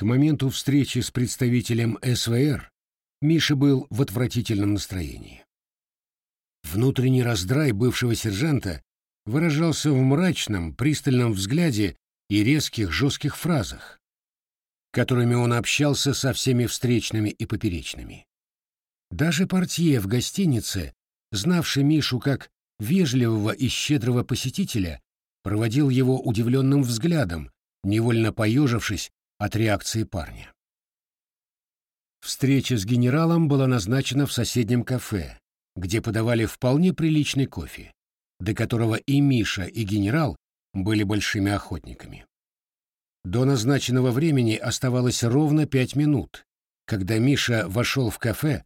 К моменту встречи с представителем СВР Миша был в отвратительном настроении. Внутренний раздрай бывшего сержанта выражался в мрачном, пристальном взгляде и резких, жестких фразах, которыми он общался со всеми встречными и поперечными. Даже портье в гостинице, знавший Мишу как вежливого и щедрого посетителя, проводил его удивленным взглядом, невольно поежившись от реакции парня. Встреча с генералом была назначена в соседнем кафе, где подавали вполне приличный кофе, до которого и Миша, и генерал были большими охотниками. До назначенного времени оставалось ровно пять минут, когда Миша вошел в кафе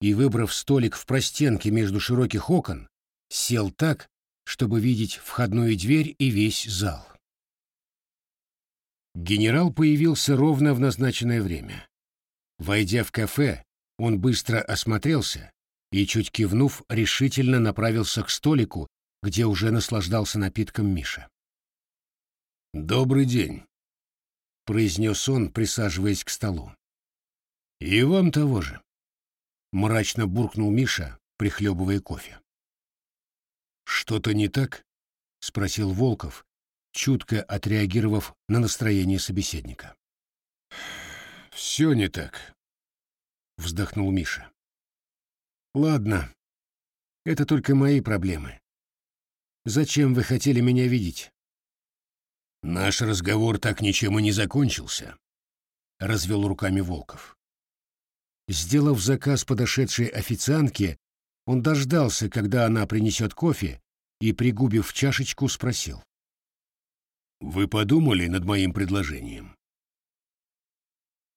и, выбрав столик в простенке между широких окон, сел так, чтобы видеть входную дверь и весь зал. Генерал появился ровно в назначенное время. Войдя в кафе, он быстро осмотрелся и, чуть кивнув, решительно направился к столику, где уже наслаждался напитком Миша. «Добрый день», — произнес он, присаживаясь к столу. «И вам того же», — мрачно буркнул Миша, прихлебывая кофе. «Что-то не так?» — спросил Волков, чутко отреагировав на настроение собеседника. «Все не так», — вздохнул Миша. «Ладно, это только мои проблемы. Зачем вы хотели меня видеть?» «Наш разговор так ничем и не закончился», — развел руками Волков. Сделав заказ подошедшей официантке, он дождался, когда она принесет кофе, и, пригубив чашечку, спросил. «Вы подумали над моим предложением?»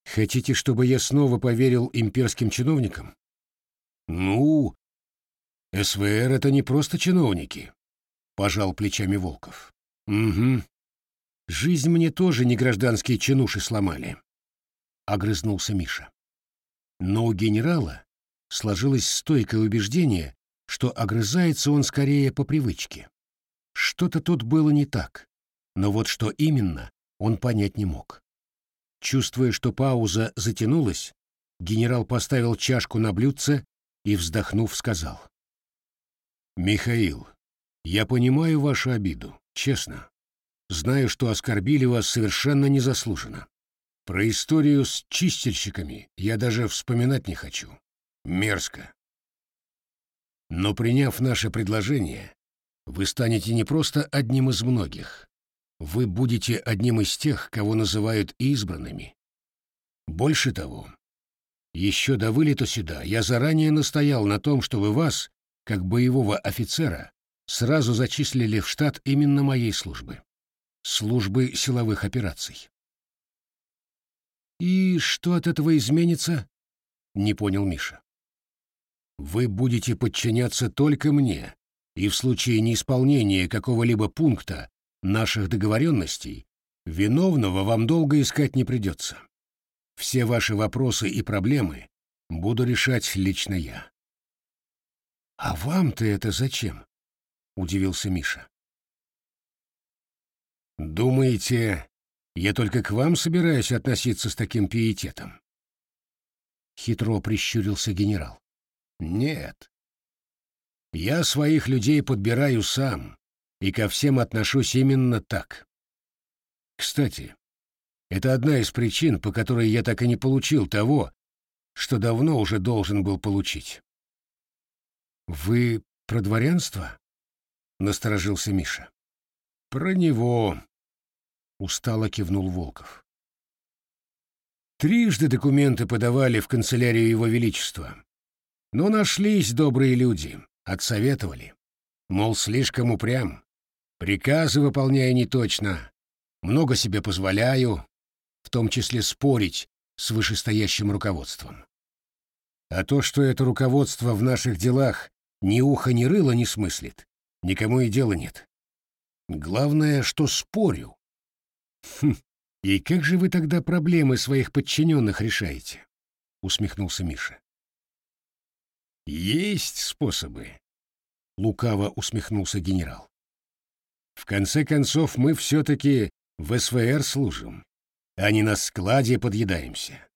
«Хотите, чтобы я снова поверил имперским чиновникам?» «Ну, СВР — это не просто чиновники», — пожал плечами Волков. «Угу. Жизнь мне тоже не гражданские чинуши сломали», — огрызнулся Миша. Но у генерала сложилось стойкое убеждение, что огрызается он скорее по привычке. Что-то тут было не так, но вот что именно, он понять не мог. Чувствуя, что пауза затянулась, генерал поставил чашку на блюдце и, вздохнув, сказал. «Михаил, я понимаю вашу обиду, честно. Знаю, что оскорбили вас совершенно незаслуженно. Про историю с чистильщиками я даже вспоминать не хочу. Мерзко. Но приняв наше предложение, вы станете не просто одним из многих. Вы будете одним из тех, кого называют избранными. Больше того, еще до вылета сюда я заранее настоял на том, чтобы вас, как боевого офицера, сразу зачислили в штат именно моей службы. Службы силовых операций. «И что от этого изменится?» — не понял Миша. «Вы будете подчиняться только мне, и в случае неисполнения какого-либо пункта наших договоренностей виновного вам долго искать не придется. Все ваши вопросы и проблемы буду решать лично я. А вам-то это зачем? удивился Миша. Думаете, я только к вам собираюсь относиться с таким пиететом? Хитро прищурился генерал. Нет. Я своих людей подбираю сам, и ко всем отношусь именно так. Кстати, это одна из причин, по которой я так и не получил того, что давно уже должен был получить. «Вы про дворянство?» — насторожился Миша. «Про него», — устало кивнул Волков. Трижды документы подавали в канцелярию Его Величества. Но нашлись добрые люди, отсоветовали. Мол, слишком упрям. Приказы выполняю неточно, много себе позволяю, в том числе спорить с вышестоящим руководством. А то, что это руководство в наших делах ни уха, ни рыла не смыслит, никому и дела нет. Главное, что спорю. Хм, и как же вы тогда проблемы своих подчиненных решаете? Усмехнулся Миша. Есть способы. Лукаво усмехнулся генерал. В конце концов, мы все-таки в СВР служим. а не на складе подъедаемся.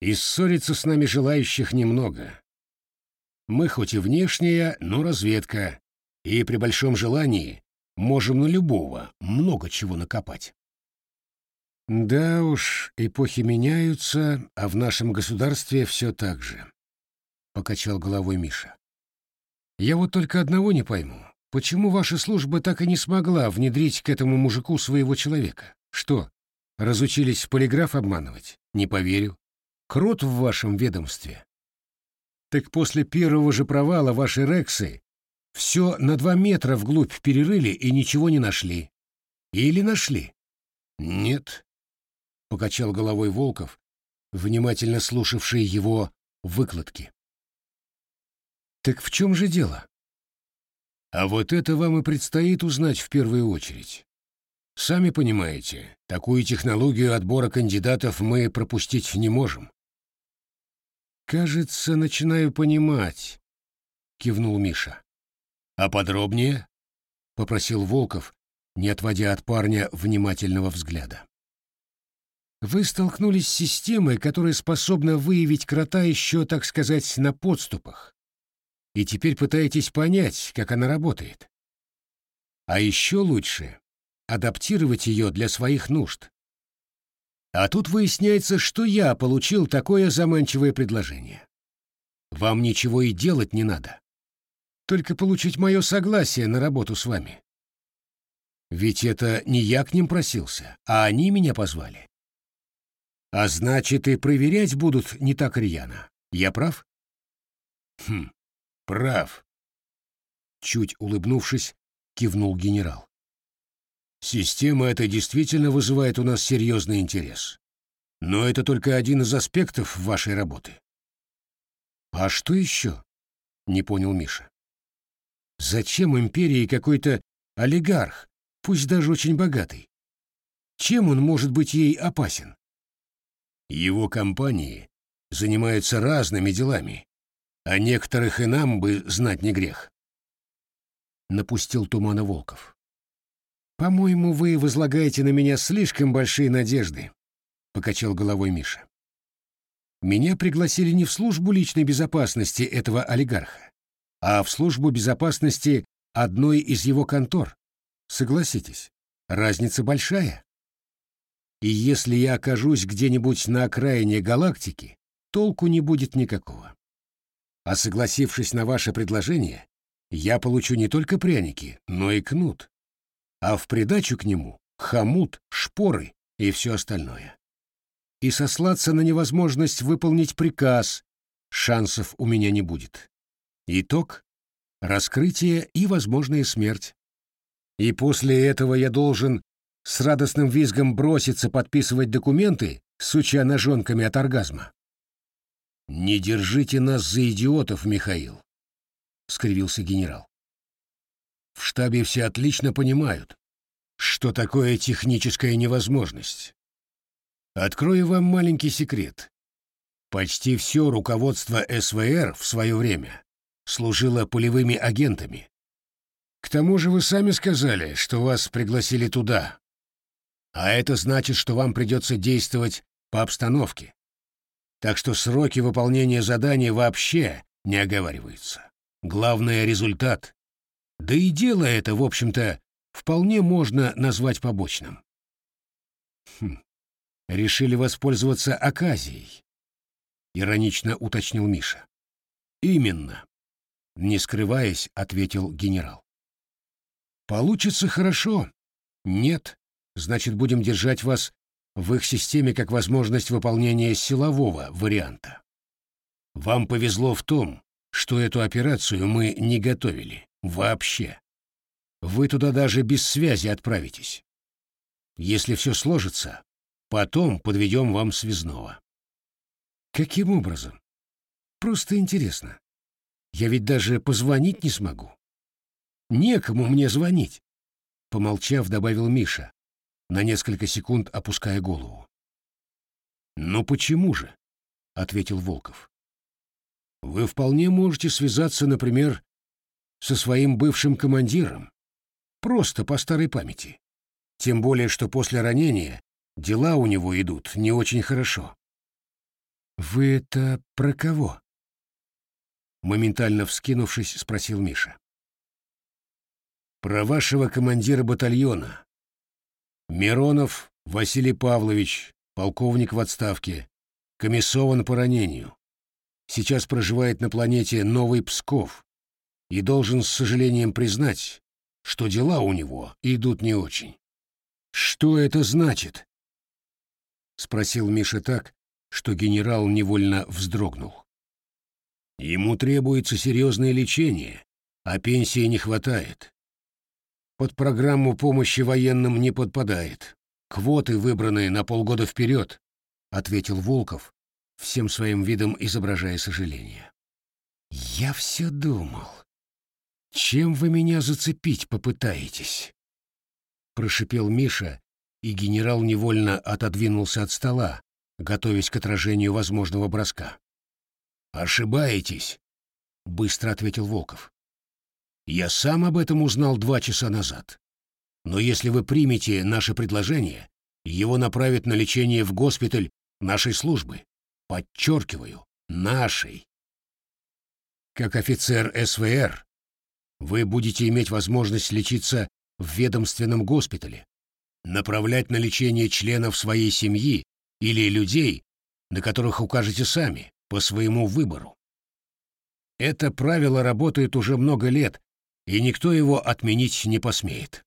И ссориться с нами желающих немного. Мы хоть и внешняя, но разведка, и при большом желании можем на любого много чего накопать. Да уж, эпохи меняются, а в нашем государстве все так же, — покачал головой Миша. Я вот только одного не пойму. Почему ваша служба так и не смогла внедрить к этому мужику своего человека? Что, разучились полиграф обманывать? Не поверю. Крот в вашем ведомстве. Так после первого же провала ваши рексы все на два метра вглубь перерыли и ничего не нашли. Или нашли? Нет, — покачал головой Волков, внимательно слушавший его выкладки. «Так в чем же дело?» «А вот это вам и предстоит узнать в первую очередь. Сами понимаете, такую технологию отбора кандидатов мы пропустить не можем». «Кажется, начинаю понимать», — кивнул Миша. «А подробнее?» — попросил Волков, не отводя от парня внимательного взгляда. Вы столкнулись с системой, которая способна выявить крота еще, так сказать, на подступах. И теперь пытаетесь понять, как она работает. А еще лучше адаптировать ее для своих нужд. А тут выясняется, что я получил такое заманчивое предложение. Вам ничего и делать не надо. Только получить мое согласие на работу с вами. Ведь это не я к ним просился, а они меня позвали. А значит, и проверять будут не так рьяно. Я прав? Хм, прав. Чуть улыбнувшись, кивнул генерал. Система эта действительно вызывает у нас серьезный интерес. Но это только один из аспектов вашей работы. А что еще? Не понял Миша. Зачем империи какой-то олигарх, пусть даже очень богатый? Чем он может быть ей опасен? Его компании занимаются разными делами, а некоторых и нам бы знать не грех. Напустил тумана Волков. «По-моему, вы возлагаете на меня слишком большие надежды», — покачал головой Миша. «Меня пригласили не в службу личной безопасности этого олигарха, а в службу безопасности одной из его контор. Согласитесь, разница большая. И если я окажусь где-нибудь на окраине галактики, толку не будет никакого. А согласившись на ваше предложение, я получу не только пряники, но и кнут. А в придачу к нему хомут, шпоры и все остальное. И сослаться на невозможность выполнить приказ шансов у меня не будет. Итог — раскрытие и возможная смерть. И после этого я должен с радостным визгом броситься подписывать документы, суча ножонками от оргазма. «Не держите нас за идиотов, Михаил», — скривился генерал. «В штабе все отлично понимают, что такое техническая невозможность. Открою вам маленький секрет. Почти все руководство СВР в свое время служило полевыми агентами. К тому же вы сами сказали, что вас пригласили туда, а это значит, что вам придется действовать по обстановке. Так что сроки выполнения задания вообще не оговариваются. Главное — результат. Да и дело это, в общем-то, вполне можно назвать побочным. Хм. Решили воспользоваться оказией, — иронично уточнил Миша. Именно. Не скрываясь, ответил генерал. Получится хорошо. Нет, значит, будем держать вас в их системе как возможность выполнения силового варианта. Вам повезло в том, что эту операцию мы не готовили. Вообще. Вы туда даже без связи отправитесь. Если все сложится, потом подведем вам связного. Каким образом? Просто интересно. Я ведь даже позвонить не смогу. Некому мне звонить. Помолчав, добавил Миша, на несколько секунд опуская голову. «Но почему же?» — ответил Волков. «Вы вполне можете связаться, например, со своим бывшим командиром, просто по старой памяти. Тем более, что после ранения Дела у него идут не очень хорошо. «Вы это про кого?» Моментально вскинувшись, спросил Миша. «Про вашего командира батальона. Миронов Василий Павлович, полковник в отставке, комиссован по ранению. Сейчас проживает на планете Новый Псков и должен с сожалением признать, что дела у него идут не очень. Что это значит? Спросил Миша так, что генерал невольно вздрогнул. Ему требуется серьезное лечение, а пенсии не хватает. Под программу помощи военным не подпадает. Квоты выбраны на полгода вперед, — ответил Волков, всем своим видом изображая сожаление. «Я все думал, чем вы меня зацепить попытаетесь?» Прошипел Миша, и генерал невольно отодвинулся от стола, готовясь к отражению возможного броска. «Ошибаетесь», — быстро ответил Волков. «Я сам об этом узнал два часа назад. Но если вы примете наше предложение, его направят на лечение в госпиталь нашей службы. Подчеркиваю, нашей. Как офицер СВР, вы будете иметь возможность лечиться в ведомственном госпитале, направлять на лечение членов своей семьи или людей, на которых укажете сами, по своему выбору. Это правило работает уже много лет, и никто его отменить не посмеет.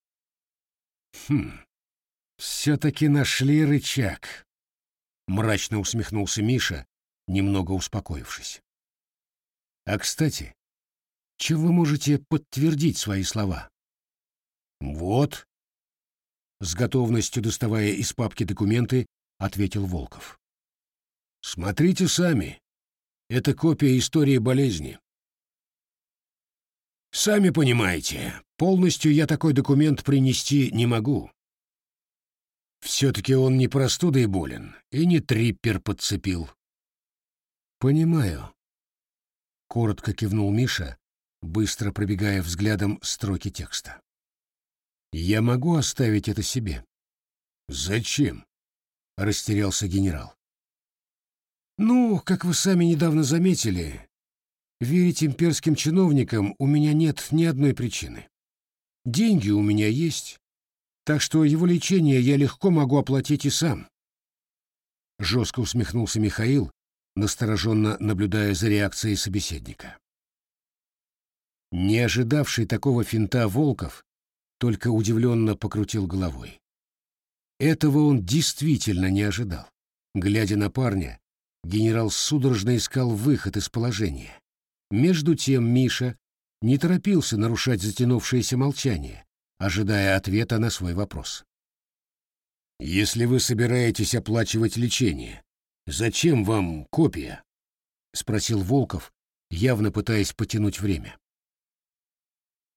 Хм, все-таки нашли рычаг, мрачно усмехнулся Миша, немного успокоившись. А кстати, чем вы можете подтвердить свои слова? Вот, с готовностью доставая из папки документы, ответил Волков. Смотрите сами. Это копия истории болезни. Сами понимаете, полностью я такой документ принести не могу. Все-таки он не простудой болен и не триппер подцепил. «Понимаю», — коротко кивнул Миша, быстро пробегая взглядом строки текста. «Я могу оставить это себе». «Зачем?» — растерялся генерал. «Ну, как вы сами недавно заметили, верить имперским чиновникам у меня нет ни одной причины. Деньги у меня есть, так что его лечение я легко могу оплатить и сам. Жестко усмехнулся Михаил, настороженно наблюдая за реакцией собеседника. Не ожидавший такого финта Волков только удивленно покрутил головой. Этого он действительно не ожидал. Глядя на парня, генерал судорожно искал выход из положения. Между тем Миша не торопился нарушать затянувшееся молчание, ожидая ответа на свой вопрос. «Если вы собираетесь оплачивать лечение, зачем вам копия?» — спросил Волков, явно пытаясь потянуть время.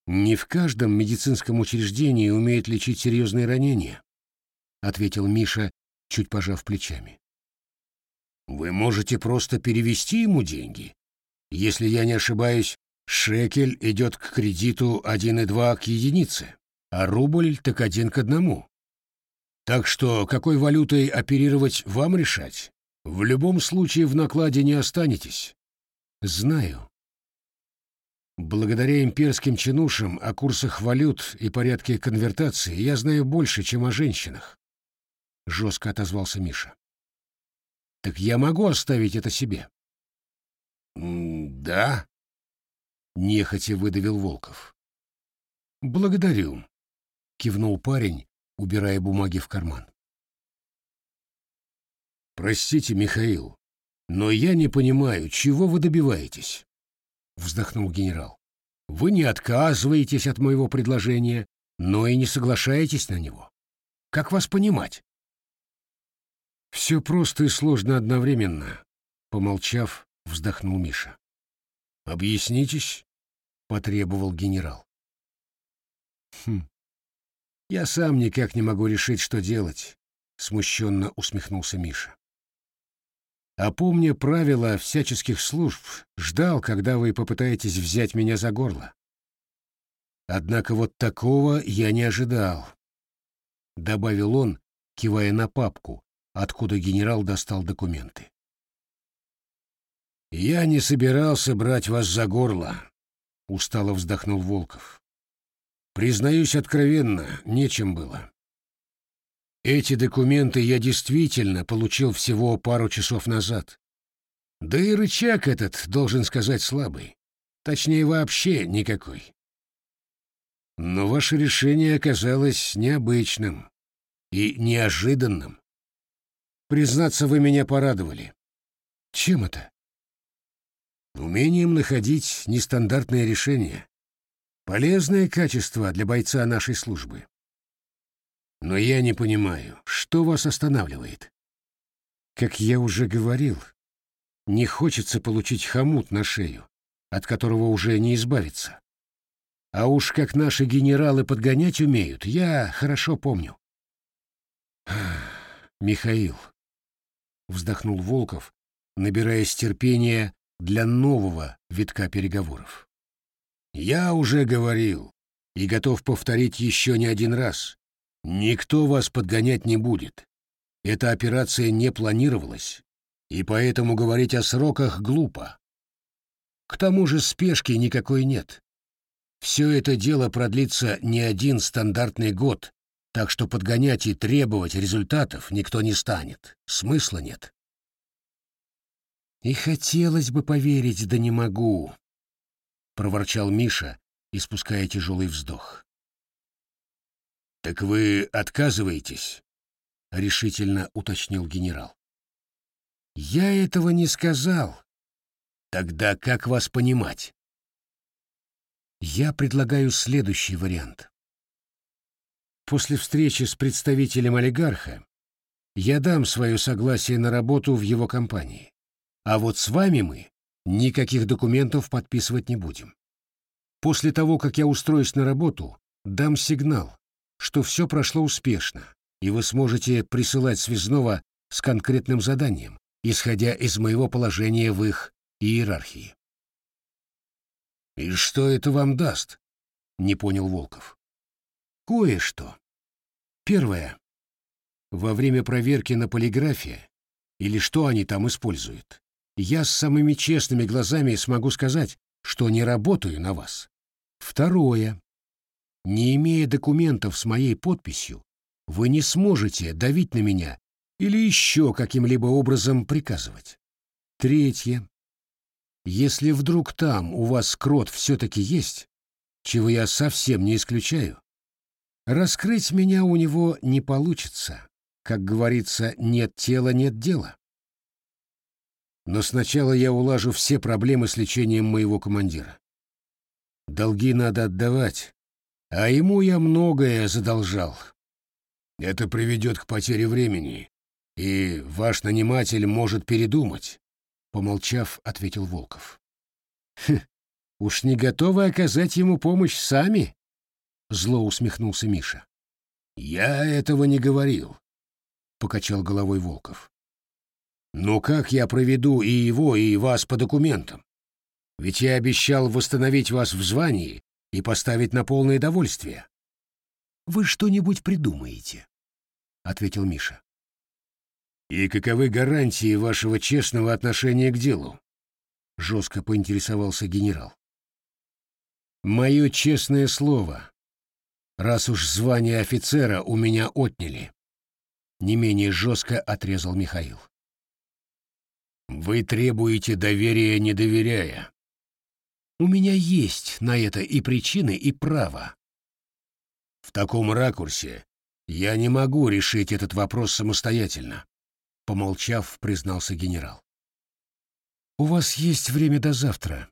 «Не в каждом медицинском учреждении умеют лечить серьезные ранения», — ответил Миша, чуть пожав плечами. «Вы можете просто перевести ему деньги. Если я не ошибаюсь, шекель идет к кредиту 1,2 к единице а рубль так один к одному. Так что какой валютой оперировать вам решать? В любом случае в накладе не останетесь. Знаю. Благодаря имперским чинушам о курсах валют и порядке конвертации я знаю больше, чем о женщинах. Жестко отозвался Миша. Так я могу оставить это себе? Да. Нехотя выдавил Волков. Благодарю. — кивнул парень, убирая бумаги в карман. «Простите, Михаил, но я не понимаю, чего вы добиваетесь?» — вздохнул генерал. «Вы не отказываетесь от моего предложения, но и не соглашаетесь на него. Как вас понимать?» «Все просто и сложно одновременно», — помолчав, вздохнул Миша. «Объяснитесь?» — потребовал генерал. «Хм, я сам никак не могу решить, что делать, смущенно усмехнулся Миша. А помня правила всяческих служб, ждал, когда вы попытаетесь взять меня за горло. Однако вот такого я не ожидал, добавил он, кивая на папку, откуда генерал достал документы. «Я не собирался брать вас за горло», — устало вздохнул Волков. «Признаюсь откровенно, нечем было. Эти документы я действительно получил всего пару часов назад. Да и рычаг этот, должен сказать, слабый. Точнее, вообще никакой. Но ваше решение оказалось необычным и неожиданным. Признаться, вы меня порадовали. Чем это? Умением находить нестандартные решения. Полезное качество для бойца нашей службы. Но я не понимаю, что вас останавливает? Как я уже говорил, не хочется получить хомут на шею, от которого уже не избавиться. А уж как наши генералы подгонять умеют, я хорошо помню. Михаил, вздохнул Волков, набираясь терпения для нового витка переговоров. Я уже говорил и готов повторить еще не один раз. Никто вас подгонять не будет. Эта операция не планировалась, и поэтому говорить о сроках глупо. К тому же спешки никакой нет. Все это дело продлится не один стандартный год, так что подгонять и требовать результатов никто не станет. Смысла нет. И хотелось бы поверить, да не могу, — проворчал Миша, испуская тяжелый вздох. «Так вы отказываетесь?» — решительно уточнил генерал. «Я этого не сказал. Тогда как вас понимать?» Я предлагаю следующий вариант. После встречи с представителем олигарха я дам свое согласие на работу в его компании. А вот с вами мы никаких документов подписывать не будем. После того, как я устроюсь на работу, дам сигнал, что все прошло успешно, и вы сможете присылать связного с конкретным заданием, исходя из моего положения в их иерархии. «И что это вам даст?» — не понял Волков. «Кое-что. Первое. Во время проверки на полиграфе, или что они там используют, я с самыми честными глазами смогу сказать, что не работаю на вас. Второе. Не имея документов с моей подписью, вы не сможете давить на меня или еще каким-либо образом приказывать. Третье. Если вдруг там у вас крот все-таки есть, чего я совсем не исключаю, раскрыть меня у него не получится. Как говорится, нет тела, нет дела. Но сначала я улажу все проблемы с лечением моего командира. Долги надо отдавать, а ему я многое задолжал. Это приведет к потере времени, и ваш наниматель может передумать, помолчав, ответил Волков. Хм, уж не готовы оказать ему помощь сами? Зло усмехнулся Миша. Я этого не говорил, покачал головой Волков. Но как я проведу и его, и вас по документам? Ведь я обещал восстановить вас в звании и поставить на полное довольствие. Вы что-нибудь придумаете, ответил Миша. И каковы гарантии вашего честного отношения к делу? жестко поинтересовался генерал. Мое честное слово, раз уж звание офицера у меня отняли, не менее жестко отрезал Михаил. Вы требуете доверия, не доверяя. У меня есть на это и причины, и право. В таком ракурсе я не могу решить этот вопрос самостоятельно, помолчав, признался генерал. У вас есть время до завтра.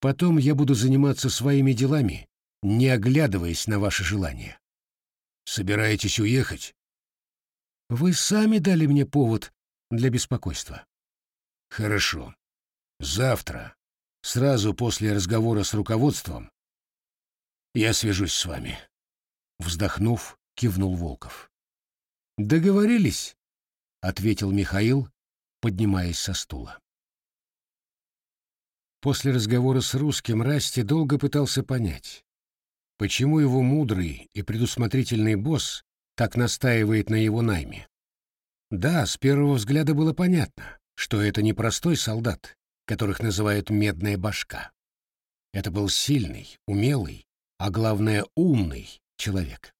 Потом я буду заниматься своими делами, не оглядываясь на ваши желания. Собираетесь уехать? Вы сами дали мне повод для беспокойства. Хорошо. Завтра Сразу после разговора с руководством я свяжусь с вами. Вздохнув, кивнул Волков. Договорились, ответил Михаил, поднимаясь со стула. После разговора с русским Расти долго пытался понять, почему его мудрый и предусмотрительный босс так настаивает на его найме. Да, с первого взгляда было понятно, что это не простой солдат, которых называют «медная башка». Это был сильный, умелый, а главное умный человек.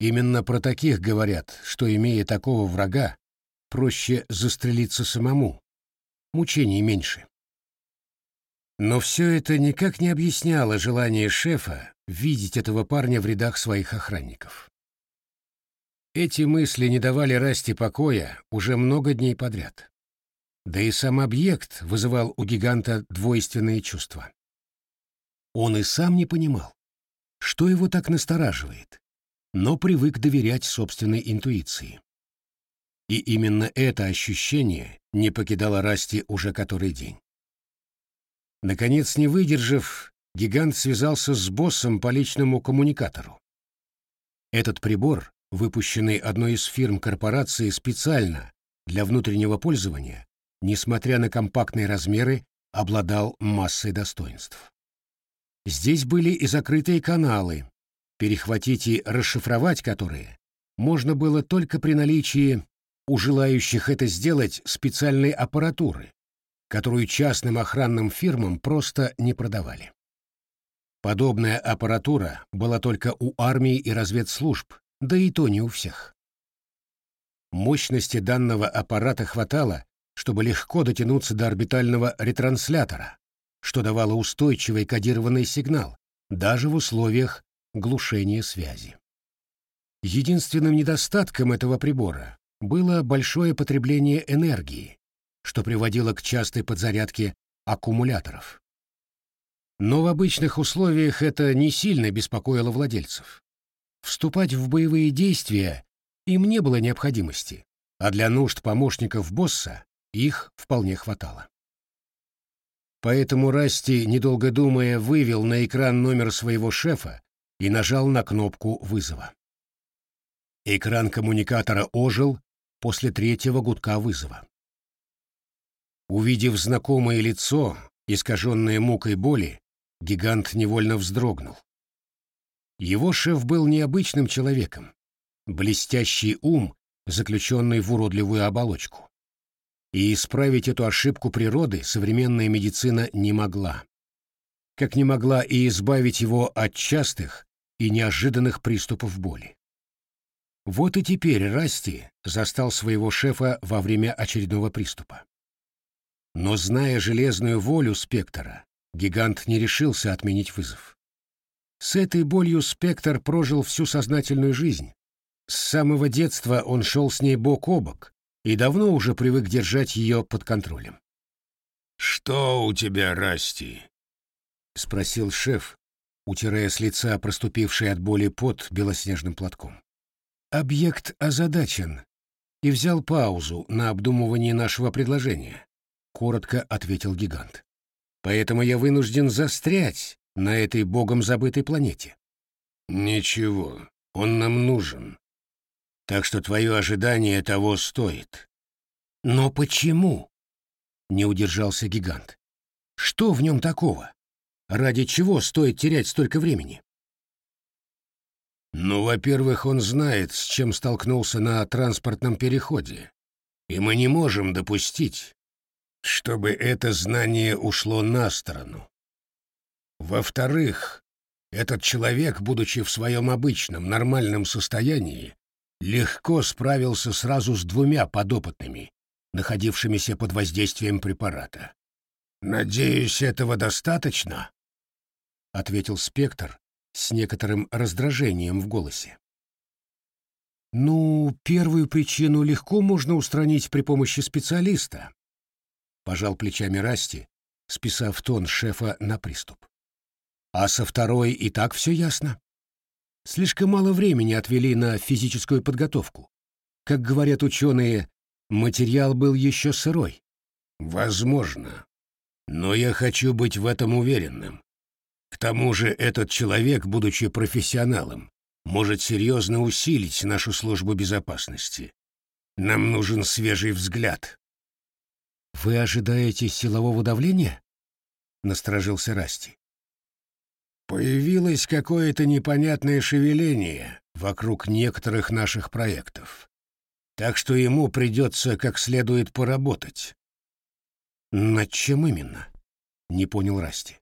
Именно про таких говорят, что, имея такого врага, проще застрелиться самому, мучений меньше. Но все это никак не объясняло желание шефа видеть этого парня в рядах своих охранников. Эти мысли не давали Расти покоя уже много дней подряд. Да и сам объект вызывал у гиганта двойственные чувства. Он и сам не понимал, что его так настораживает, но привык доверять собственной интуиции. И именно это ощущение не покидало Расти уже который день. Наконец, не выдержав, гигант связался с боссом по личному коммуникатору. Этот прибор, выпущенный одной из фирм корпорации специально для внутреннего пользования, несмотря на компактные размеры, обладал массой достоинств. Здесь были и закрытые каналы, перехватить и расшифровать которые можно было только при наличии у желающих это сделать специальной аппаратуры, которую частным охранным фирмам просто не продавали. Подобная аппаратура была только у армии и разведслужб, да и то не у всех. Мощности данного аппарата хватало, чтобы легко дотянуться до орбитального ретранслятора, что давало устойчивый кодированный сигнал, даже в условиях глушения связи. Единственным недостатком этого прибора было большое потребление энергии, что приводило к частой подзарядке аккумуляторов. Но в обычных условиях это не сильно беспокоило владельцев. Вступать в боевые действия им не было необходимости, а для нужд помощников босса их вполне хватало. Поэтому Расти, недолго думая, вывел на экран номер своего шефа и нажал на кнопку вызова. Экран коммуникатора ожил после третьего гудка вызова. Увидев знакомое лицо, искаженное мукой боли, гигант невольно вздрогнул. Его шеф был необычным человеком, блестящий ум, заключенный в уродливую оболочку. И исправить эту ошибку природы современная медицина не могла. Как не могла и избавить его от частых и неожиданных приступов боли. Вот и теперь Расти застал своего шефа во время очередного приступа. Но, зная железную волю Спектора, гигант не решился отменить вызов. С этой болью Спектр прожил всю сознательную жизнь. С самого детства он шел с ней бок о бок и давно уже привык держать ее под контролем. «Что у тебя, Расти?» — спросил шеф, утирая с лица проступивший от боли пот белоснежным платком. Объект озадачен и взял паузу на обдумывание нашего предложения коротко ответил гигант. Поэтому я вынужден застрять на этой богом забытой планете. Ничего, он нам нужен. Так что твое ожидание того стоит. Но почему? Не удержался гигант. Что в нем такого? Ради чего стоит терять столько времени? Ну, во-первых, он знает, с чем столкнулся на транспортном переходе. И мы не можем допустить, чтобы это знание ушло на сторону. Во-вторых, этот человек, будучи в своем обычном, нормальном состоянии, легко справился сразу с двумя подопытными, находившимися под воздействием препарата. «Надеюсь, этого достаточно?» — ответил спектр с некоторым раздражением в голосе. «Ну, первую причину легко можно устранить при помощи специалиста, пожал плечами Расти, списав тон шефа на приступ. А со второй и так все ясно. Слишком мало времени отвели на физическую подготовку. Как говорят ученые, материал был еще сырой. Возможно. Но я хочу быть в этом уверенным. К тому же этот человек, будучи профессионалом, может серьезно усилить нашу службу безопасности. Нам нужен свежий взгляд. «Вы ожидаете силового давления?» — насторожился Расти. Появилось какое-то непонятное шевеление вокруг некоторых наших проектов. Так что ему придется как следует поработать. Над чем именно? Не понял Расти.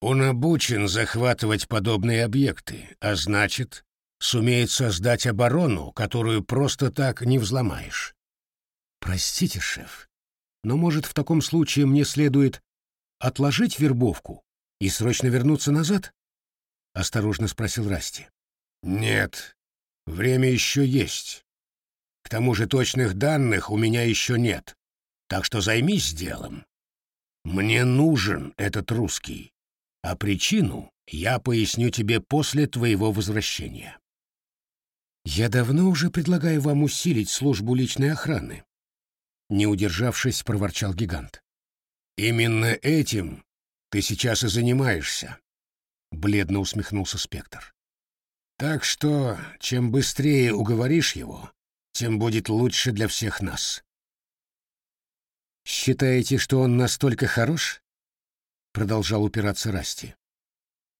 Он обучен захватывать подобные объекты, а значит, сумеет создать оборону, которую просто так не взломаешь. Простите, шеф, но, может, в таком случае мне следует отложить вербовку и срочно вернуться назад? Осторожно спросил Расти. Нет, время еще есть. К тому же точных данных у меня еще нет, так что займись делом. Мне нужен этот русский а причину я поясню тебе после твоего возвращения. Я давно уже предлагаю вам усилить службу личной охраны. Не удержавшись, проворчал гигант. Именно этим ты сейчас и занимаешься, бледно усмехнулся Спектр. Так что, чем быстрее уговоришь его, тем будет лучше для всех нас. Считаете, что он настолько хорош? продолжал упираться Расти.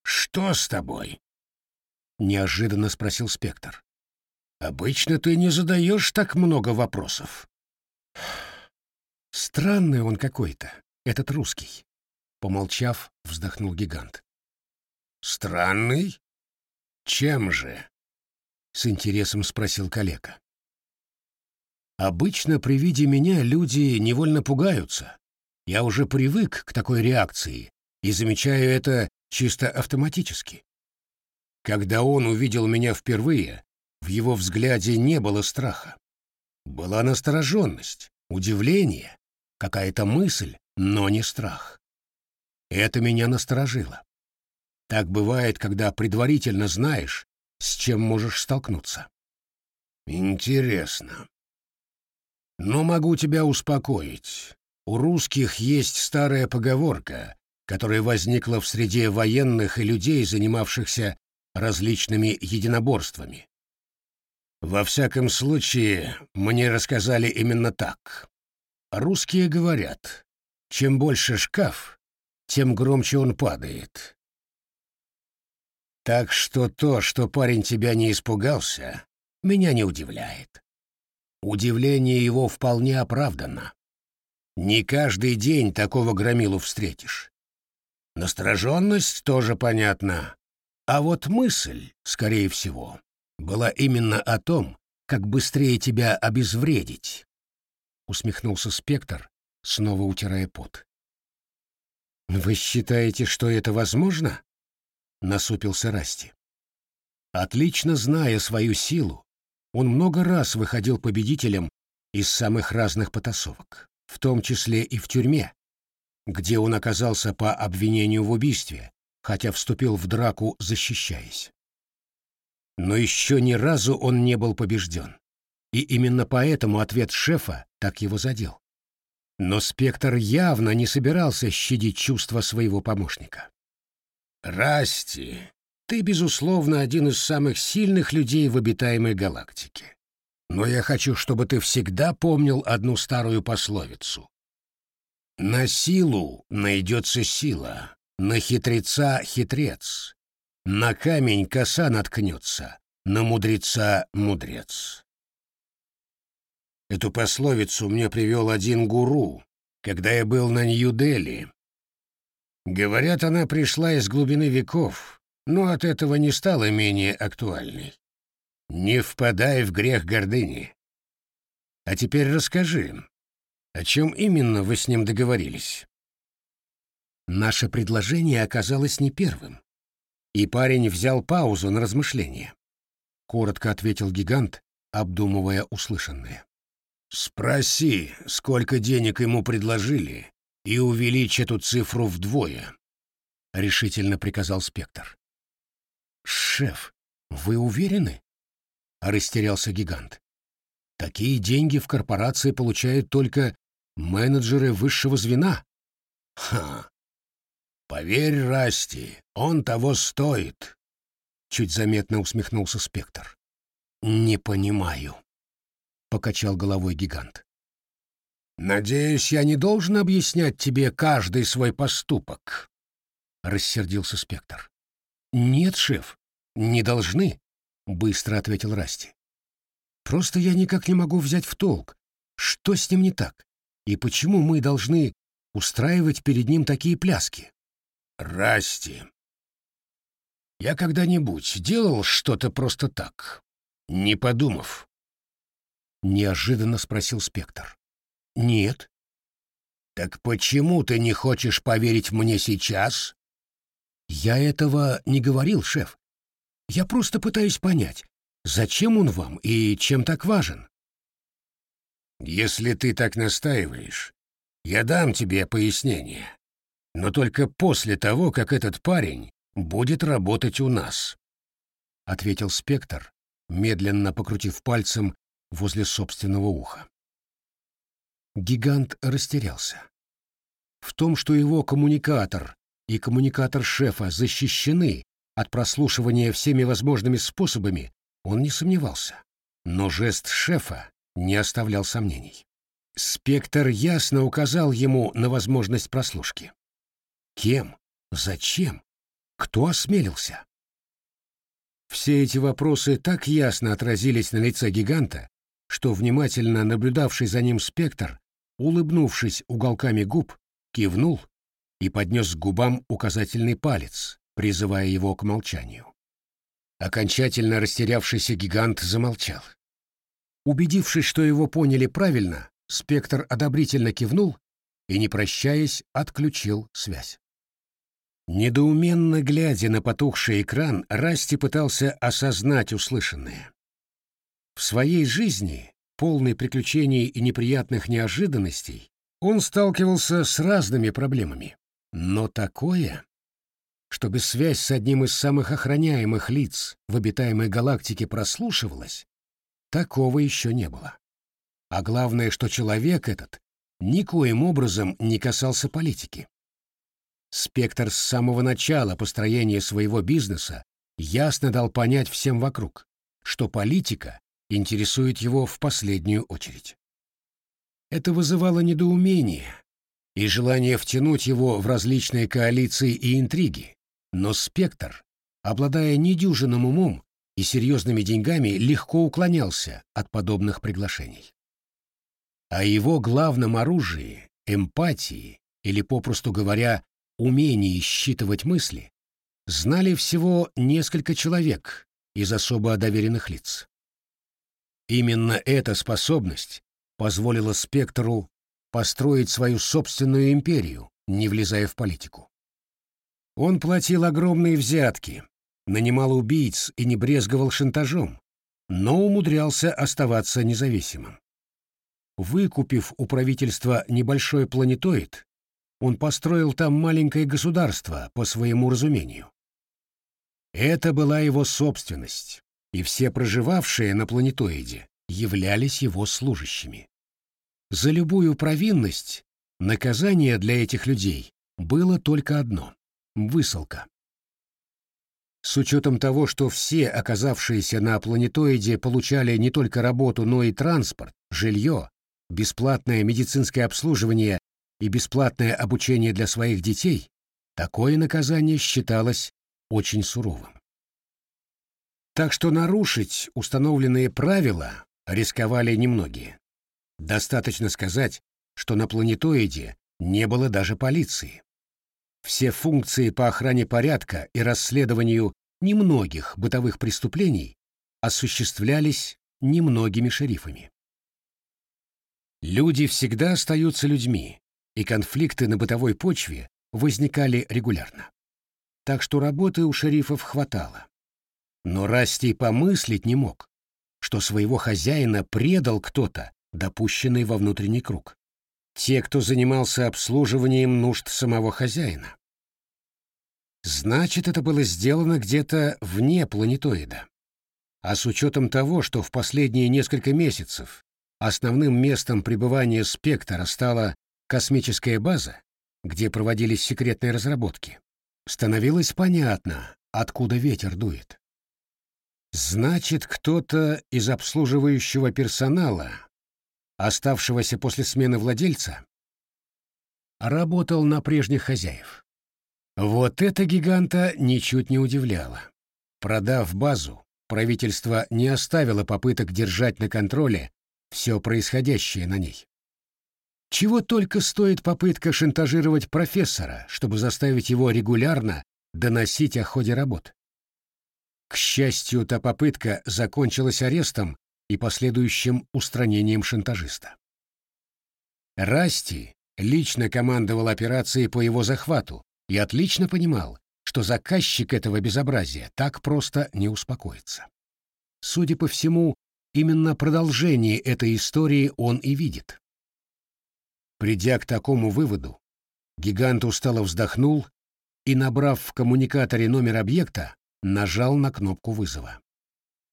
Что с тобой? неожиданно спросил Спектр. Обычно ты не задаешь так много вопросов. Странный он какой-то, этот русский. Помолчав, вздохнул гигант. Странный? Чем же? С интересом спросил калека. Обычно при виде меня люди невольно пугаются, я уже привык к такой реакции и замечаю это чисто автоматически. Когда он увидел меня впервые, в его взгляде не было страха. Была настороженность, удивление, какая-то мысль, но не страх. Это меня насторожило. Так бывает, когда предварительно знаешь, с чем можешь столкнуться. Интересно. Но могу тебя успокоить. У русских есть старая поговорка, которая возникла в среде военных и людей, занимавшихся различными единоборствами. Во всяком случае, мне рассказали именно так. Русские говорят, чем больше шкаф, тем громче он падает. Так что то, что парень тебя не испугался, меня не удивляет. Удивление его вполне оправдано. Не каждый день такого громилу встретишь. Настороженность тоже понятна. А вот мысль, скорее всего, была именно о том, как быстрее тебя обезвредить. Усмехнулся Спектр, снова утирая пот. «Вы считаете, что это возможно?» — насупился Расти. Отлично зная свою силу, он много раз выходил победителем из самых разных потасовок в том числе и в тюрьме, где он оказался по обвинению в убийстве, хотя вступил в драку, защищаясь. Но еще ни разу он не был побежден, и именно поэтому ответ шефа так его задел. Но Спектр явно не собирался щадить чувства своего помощника. «Расти, ты, безусловно, один из самых сильных людей в обитаемой галактике. Но я хочу, чтобы ты всегда помнил одну старую пословицу. На силу найдется сила, на хитреца — хитрец, на камень коса наткнется, на мудреца — мудрец. Эту пословицу мне привел один гуру, когда я был на Нью-Дели. Говорят, она пришла из глубины веков, но от этого не стала менее актуальной. Не впадай в грех гордыни. А теперь расскажи, о чем именно вы с ним договорились? Наше предложение оказалось не первым, и парень взял паузу на размышление. Коротко ответил гигант, обдумывая услышанное. «Спроси, сколько денег ему предложили, и увеличь эту цифру вдвое», — решительно приказал Спектр. «Шеф, вы уверены?» — растерялся гигант. «Такие деньги в корпорации получают только менеджеры высшего звена». «Ха! Поверь, Расти, он того стоит», — чуть заметно усмехнулся Спектр. «Не понимаю», — покачал головой гигант. «Надеюсь, я не должен объяснять тебе каждый свой поступок», — рассердился Спектр. «Нет, шеф, не должны», быстро ответил Расти. Просто я никак не могу взять в толк, что с ним не так, и почему мы должны устраивать перед ним такие пляски. Расти. Я когда-нибудь делал что-то просто так, не подумав? Неожиданно спросил Спектр. Нет. Так почему ты не хочешь поверить мне сейчас? Я этого не говорил, шеф. Я просто пытаюсь понять, зачем он вам и чем так важен. Если ты так настаиваешь, я дам тебе пояснение. Но только после того, как этот парень будет работать у нас, — ответил Спектр, медленно покрутив пальцем возле собственного уха. Гигант растерялся. В том, что его коммуникатор и коммуникатор шефа защищены от прослушивания всеми возможными способами, он не сомневался. Но жест шефа не оставлял сомнений. Спектр ясно указал ему на возможность прослушки. Кем? Зачем? Кто осмелился? Все эти вопросы так ясно отразились на лице гиганта, что внимательно наблюдавший за ним спектр, улыбнувшись уголками губ, кивнул и поднес к губам указательный палец, призывая его к молчанию. Окончательно растерявшийся гигант замолчал. Убедившись, что его поняли правильно, спектр одобрительно кивнул и, не прощаясь, отключил связь. Недоуменно глядя на потухший экран, Расти пытался осознать услышанное. В своей жизни, полной приключений и неприятных неожиданностей, он сталкивался с разными проблемами. Но такое, чтобы связь с одним из самых охраняемых лиц в обитаемой галактике прослушивалась, такого еще не было. А главное, что человек этот никоим образом не касался политики. Спектр с самого начала построения своего бизнеса ясно дал понять всем вокруг, что политика интересует его в последнюю очередь. Это вызывало недоумение и желание втянуть его в различные коалиции и интриги, но Спектр, обладая недюжинным умом и серьезными деньгами, легко уклонялся от подобных приглашений. О его главном оружии, эмпатии, или, попросту говоря, умении считывать мысли, знали всего несколько человек из особо доверенных лиц. Именно эта способность позволила Спектру построить свою собственную империю, не влезая в политику. Он платил огромные взятки, нанимал убийц и не брезговал шантажом, но умудрялся оставаться независимым. Выкупив у правительства небольшой планетоид, он построил там маленькое государство по своему разумению. Это была его собственность, и все проживавшие на планетоиде являлись его служащими. За любую провинность наказание для этих людей было только одно — высылка. С учетом того, что все оказавшиеся на планетоиде получали не только работу, но и транспорт, жилье, бесплатное медицинское обслуживание и бесплатное обучение для своих детей, такое наказание считалось очень суровым. Так что нарушить установленные правила рисковали немногие. Достаточно сказать, что на планетоиде не было даже полиции. Все функции по охране порядка и расследованию немногих бытовых преступлений осуществлялись немногими шерифами. Люди всегда остаются людьми, и конфликты на бытовой почве возникали регулярно. Так что работы у шерифов хватало. Но Расти помыслить не мог, что своего хозяина предал кто-то, допущенный во внутренний круг. Те, кто занимался обслуживанием нужд самого хозяина. Значит, это было сделано где-то вне планетоида. А с учетом того, что в последние несколько месяцев основным местом пребывания спектра стала космическая база, где проводились секретные разработки, становилось понятно, откуда ветер дует. Значит, кто-то из обслуживающего персонала, оставшегося после смены владельца, работал на прежних хозяев. Вот это гиганта ничуть не удивляло. Продав базу, правительство не оставило попыток держать на контроле все происходящее на ней. Чего только стоит попытка шантажировать профессора, чтобы заставить его регулярно доносить о ходе работ. К счастью, та попытка закончилась арестом и последующим устранением шантажиста. Расти лично командовал операцией по его захвату и отлично понимал, что заказчик этого безобразия так просто не успокоится. Судя по всему, именно продолжение этой истории он и видит. Придя к такому выводу, гигант устало вздохнул и, набрав в коммуникаторе номер объекта, нажал на кнопку вызова.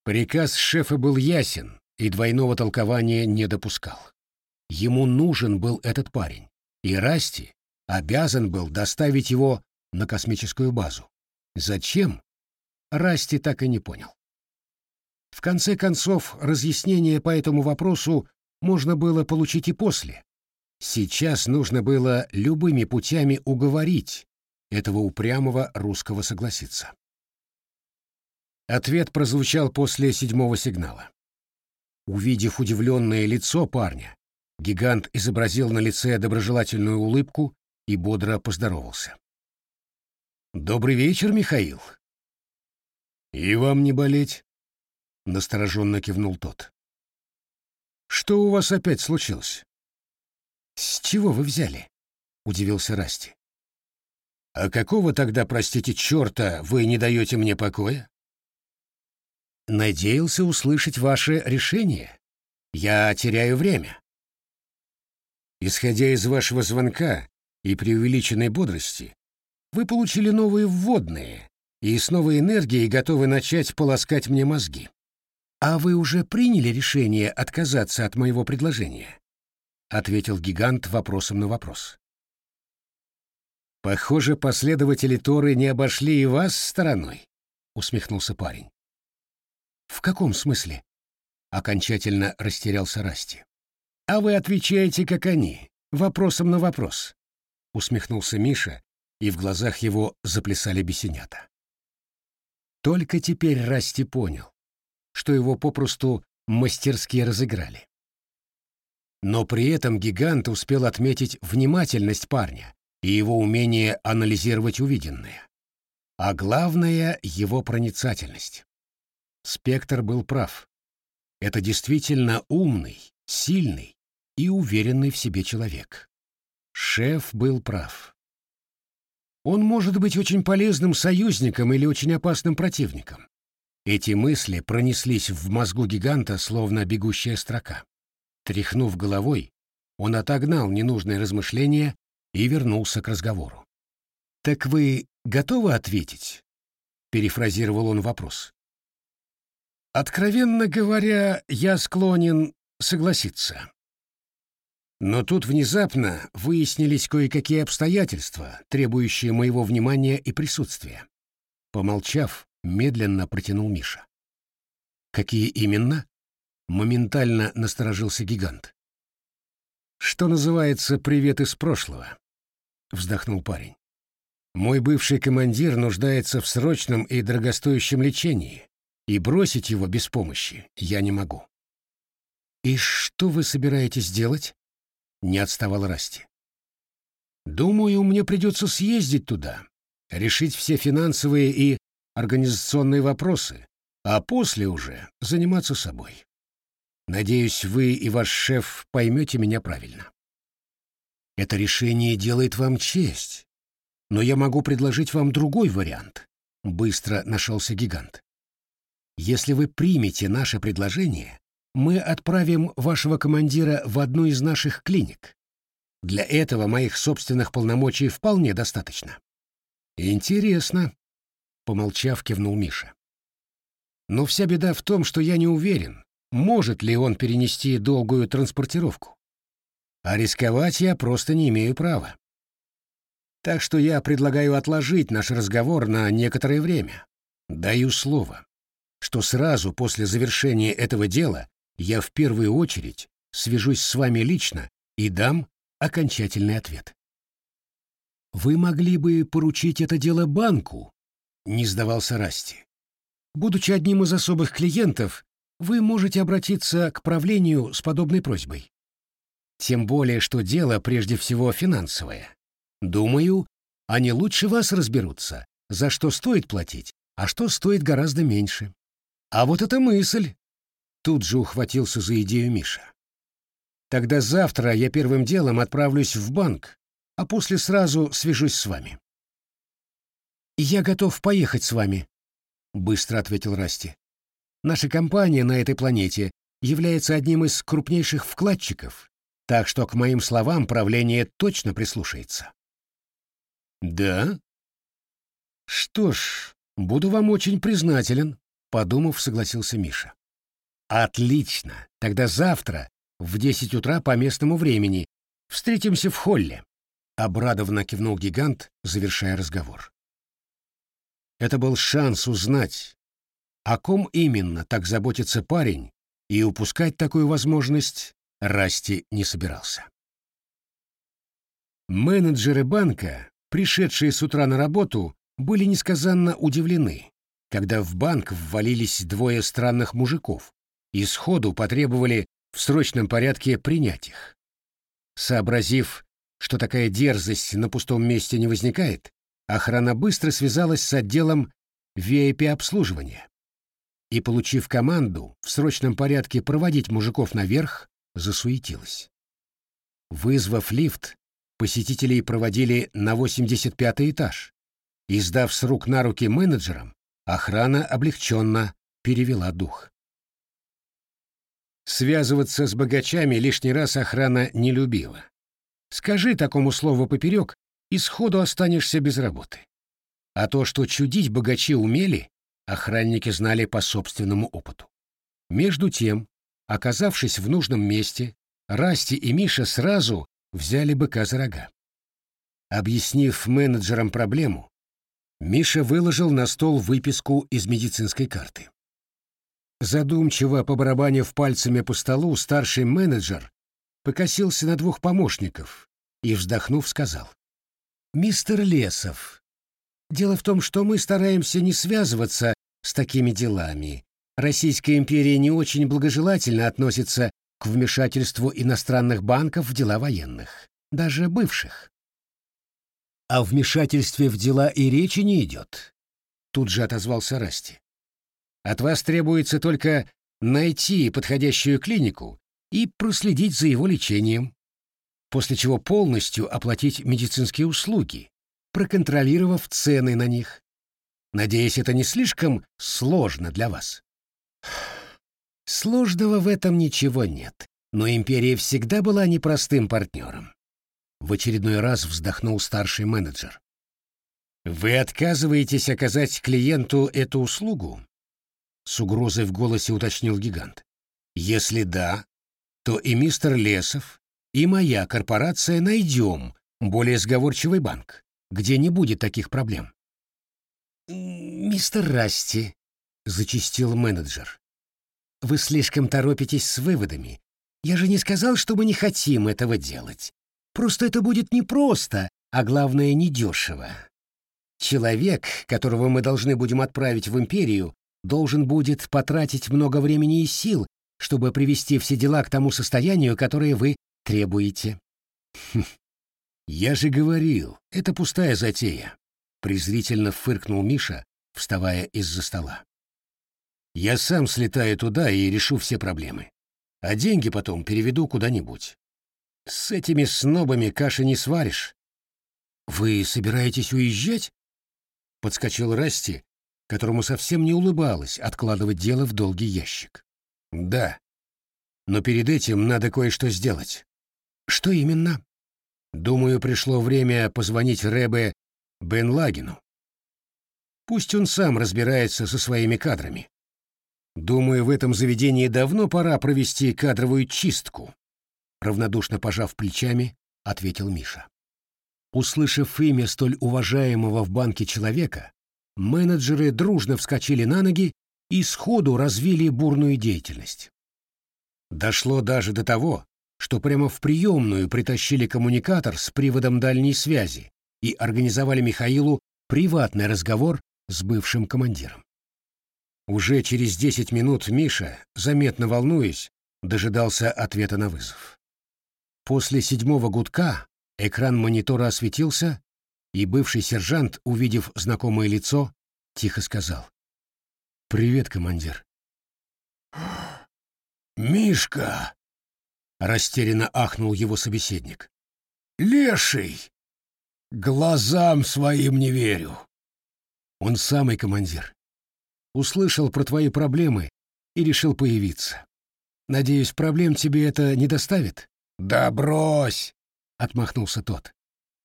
Приказ шефа был ясен и двойного толкования не допускал. Ему нужен был этот парень, и Расти обязан был доставить его на космическую базу. Зачем? Расти так и не понял. В конце концов, разъяснение по этому вопросу можно было получить и после. Сейчас нужно было любыми путями уговорить этого упрямого русского согласиться. Ответ прозвучал после седьмого сигнала. Увидев удивленное лицо парня, гигант изобразил на лице доброжелательную улыбку и бодро поздоровался. «Добрый вечер, Михаил». «И вам не болеть?» — настороженно кивнул тот. «Что у вас опять случилось?» «С чего вы взяли?» — удивился Расти. «А какого тогда, простите, черта, вы не даете мне покоя?» Надеялся услышать ваше решение. Я теряю время. Исходя из вашего звонка и преувеличенной бодрости, вы получили новые вводные и с новой энергией готовы начать полоскать мне мозги. А вы уже приняли решение отказаться от моего предложения? ответил гигант вопросом на вопрос. Похоже, последователи Торы не обошли и вас стороной, усмехнулся парень. В каком смысле? Окончательно растерялся Расти. А вы отвечаете, как они, вопросом на вопрос. Усмехнулся Миша, и в глазах его заплясали бесенята. Только теперь Расти понял, что его попросту мастерски разыграли. Но при этом гигант успел отметить внимательность парня и его умение анализировать увиденное. А главное — его проницательность. Спектр был прав. Это действительно умный, сильный и уверенный в себе человек. Шеф был прав. Он может быть очень полезным союзником или очень опасным противником. Эти мысли пронеслись в мозгу гиганта, словно бегущая строка. Тряхнув головой, он отогнал ненужные размышления и вернулся к разговору. «Так вы готовы ответить?» — перефразировал он вопрос. Откровенно говоря, я склонен согласиться. Но тут внезапно выяснились кое-какие обстоятельства, требующие моего внимания и присутствия. Помолчав, медленно протянул Миша. «Какие именно?» — моментально насторожился гигант. «Что называется «привет из прошлого», — вздохнул парень. «Мой бывший командир нуждается в срочном и дорогостоящем лечении, и бросить его без помощи я не могу. «И что вы собираетесь делать?» — не отставал Расти. «Думаю, мне придется съездить туда, решить все финансовые и организационные вопросы, а после уже заниматься собой. Надеюсь, вы и ваш шеф поймете меня правильно. Это решение делает вам честь, но я могу предложить вам другой вариант», — быстро нашелся гигант. Если вы примете наше предложение, мы отправим вашего командира в одну из наших клиник. Для этого моих собственных полномочий вполне достаточно. Интересно, помолчав, кивнул Миша. Но вся беда в том, что я не уверен, может ли он перенести долгую транспортировку. А рисковать я просто не имею права. Так что я предлагаю отложить наш разговор на некоторое время. Даю слово что сразу после завершения этого дела я в первую очередь свяжусь с вами лично и дам окончательный ответ. «Вы могли бы поручить это дело банку?» — не сдавался Расти. Будучи одним из особых клиентов, вы можете обратиться к правлению с подобной просьбой. Тем более, что дело прежде всего финансовое. Думаю, они лучше вас разберутся, за что стоит платить, а что стоит гораздо меньше. А вот эта мысль! Тут же ухватился за идею Миша. Тогда завтра я первым делом отправлюсь в банк, а после сразу свяжусь с вами. «Я готов поехать с вами», — быстро ответил Расти. «Наша компания на этой планете является одним из крупнейших вкладчиков, так что к моим словам правление точно прислушается». «Да?» «Что ж, буду вам очень признателен», — подумав, согласился Миша. «Отлично. Тогда завтра в десять утра по местному времени. Встретимся в холле», — обрадованно кивнул гигант, завершая разговор. Это был шанс узнать, о ком именно так заботится парень, и упускать такую возможность Расти не собирался. Менеджеры банка, пришедшие с утра на работу, были несказанно удивлены, когда в банк ввалились двое странных мужиков и сходу потребовали в срочном порядке принять их. Сообразив, что такая дерзость на пустом месте не возникает, охрана быстро связалась с отделом VIP-обслуживания и, получив команду в срочном порядке проводить мужиков наверх, засуетилась. Вызвав лифт, посетителей проводили на 85 этаж, и, сдав с рук на руки менеджерам, охрана облегченно перевела дух. Связываться с богачами лишний раз охрана не любила. Скажи такому слову поперек, и сходу останешься без работы. А то, что чудить богачи умели, охранники знали по собственному опыту. Между тем, оказавшись в нужном месте, Расти и Миша сразу взяли быка за рога. Объяснив менеджерам проблему, Миша выложил на стол выписку из медицинской карты. Задумчиво побарабанив пальцами по столу, старший менеджер покосился на двух помощников и, вздохнув, сказал. «Мистер Лесов, дело в том, что мы стараемся не связываться с такими делами. Российская империя не очень благожелательно относится к вмешательству иностранных банков в дела военных, даже бывших. О вмешательстве в дела и речи не идет. Тут же отозвался Расти. От вас требуется только найти подходящую клинику и проследить за его лечением, после чего полностью оплатить медицинские услуги, проконтролировав цены на них. Надеюсь, это не слишком сложно для вас. Сложного в этом ничего нет, но империя всегда была непростым партнером. В очередной раз вздохнул старший менеджер. «Вы отказываетесь оказать клиенту эту услугу?» С угрозой в голосе уточнил гигант. «Если да, то и мистер Лесов, и моя корпорация найдем более сговорчивый банк, где не будет таких проблем». «Мистер Расти», — зачистил менеджер, — «вы слишком торопитесь с выводами. Я же не сказал, что мы не хотим этого делать. Просто это будет непросто, а главное, недешево. Человек, которого мы должны будем отправить в империю, должен будет потратить много времени и сил, чтобы привести все дела к тому состоянию, которое вы требуете. Я же говорил, это пустая затея, презрительно фыркнул Миша, вставая из-за стола. Я сам слетаю туда и решу все проблемы. А деньги потом переведу куда-нибудь. С этими снобами каши не сваришь. Вы собираетесь уезжать? Подскочил Расти, которому совсем не улыбалось откладывать дело в долгий ящик. Да. Но перед этим надо кое-что сделать. Что именно? Думаю, пришло время позвонить Ребе Бенлагину. Пусть он сам разбирается со своими кадрами. Думаю, в этом заведении давно пора провести кадровую чистку равнодушно пожав плечами, ответил Миша. Услышав имя столь уважаемого в банке человека, менеджеры дружно вскочили на ноги и сходу развили бурную деятельность. Дошло даже до того, что прямо в приемную притащили коммуникатор с приводом дальней связи и организовали Михаилу приватный разговор с бывшим командиром. Уже через десять минут Миша, заметно волнуясь, дожидался ответа на вызов. После седьмого гудка экран монитора осветился, и бывший сержант, увидев знакомое лицо, тихо сказал. «Привет, командир». «Мишка!» — растерянно ахнул его собеседник. «Леший! Глазам своим не верю!» «Он самый командир. Услышал про твои проблемы и решил появиться. Надеюсь, проблем тебе это не доставит?» «Да брось!» — отмахнулся тот.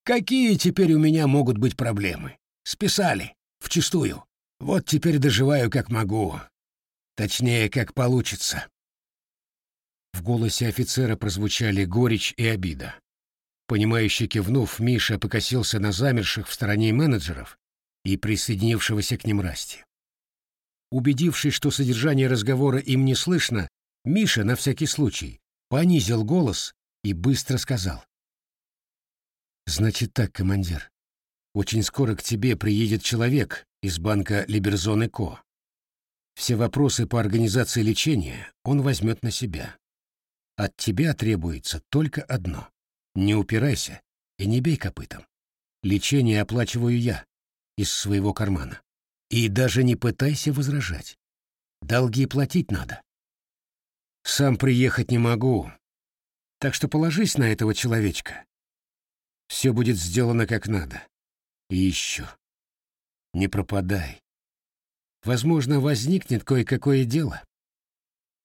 «Какие теперь у меня могут быть проблемы? Списали, вчистую. Вот теперь доживаю как могу. Точнее, как получится». В голосе офицера прозвучали горечь и обида. Понимающе кивнув, Миша покосился на замерших в стороне менеджеров и присоединившегося к ним Расти. Убедившись, что содержание разговора им не слышно, Миша на всякий случай понизил голос и быстро сказал. «Значит так, командир. Очень скоро к тебе приедет человек из банка Либерзон Ко. Все вопросы по организации лечения он возьмет на себя. От тебя требуется только одно. Не упирайся и не бей копытом. Лечение оплачиваю я из своего кармана. И даже не пытайся возражать. Долги платить надо. Сам приехать не могу, так что положись на этого человечка. Все будет сделано как надо. И еще. Не пропадай. Возможно, возникнет кое-какое дело.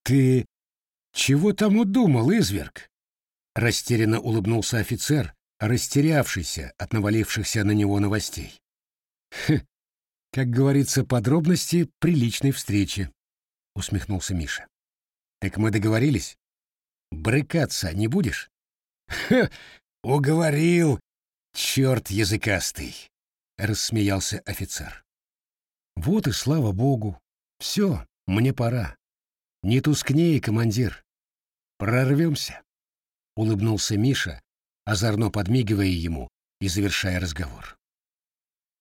Ты чего там удумал, изверг? Растерянно улыбнулся офицер, растерявшийся от навалившихся на него новостей. Хм, как говорится, подробности приличной встречи, усмехнулся Миша. Так мы договорились? Брыкаться не будешь? Ха, уговорил, черт языкастый, рассмеялся офицер. Вот и слава богу. Все, мне пора. Не тускнее, командир. Прорвемся. Улыбнулся Миша, озорно подмигивая ему и завершая разговор.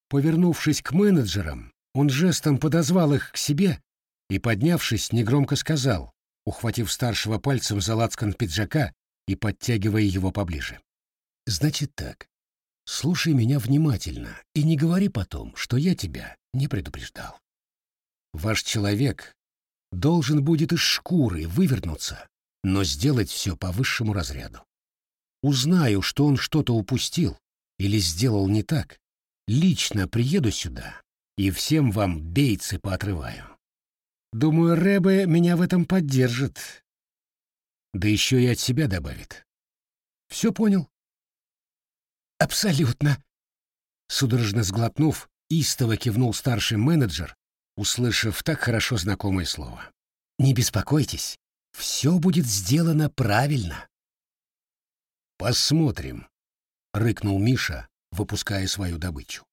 Повернувшись к менеджерам, он жестом подозвал их к себе и, поднявшись, негромко сказал, ухватив старшего пальцем за лацкан пиджака и подтягивая его поближе. «Значит так. Слушай меня внимательно и не говори потом, что я тебя не предупреждал. Ваш человек должен будет из шкуры вывернуться, но сделать все по высшему разряду. Узнаю, что он что-то упустил или сделал не так, лично приеду сюда и всем вам бейцы поотрываю. Думаю, Рэбе меня в этом поддержит. Да еще и от себя добавит. Все понял? Абсолютно. Судорожно сглотнув, истово кивнул старший менеджер, услышав так хорошо знакомое слово. Не беспокойтесь, все будет сделано правильно. Посмотрим, рыкнул Миша, выпуская свою добычу.